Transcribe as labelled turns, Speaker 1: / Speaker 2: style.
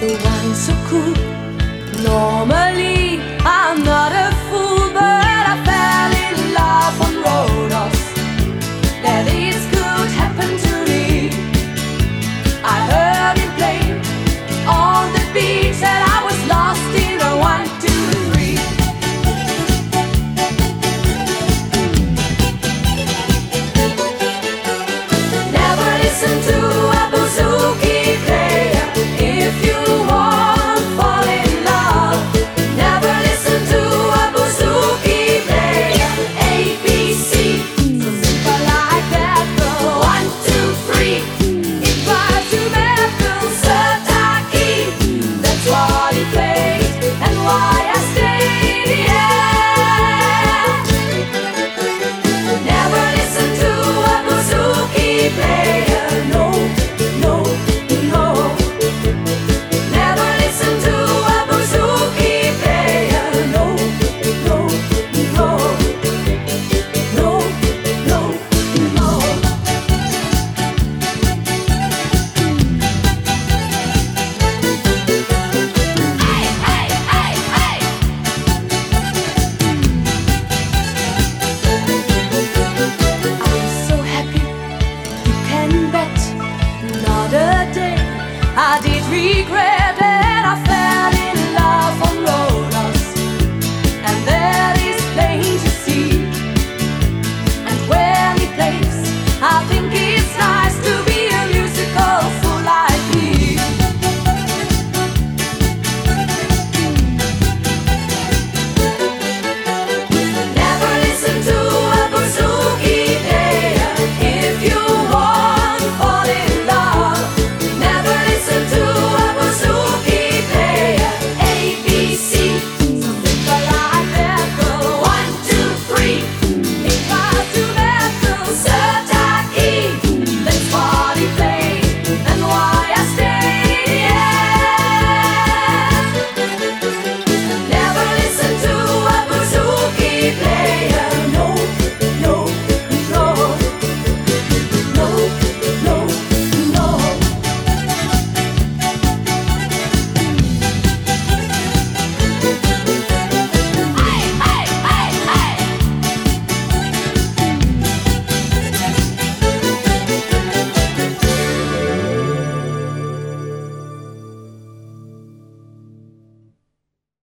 Speaker 1: the wine so cool, normal.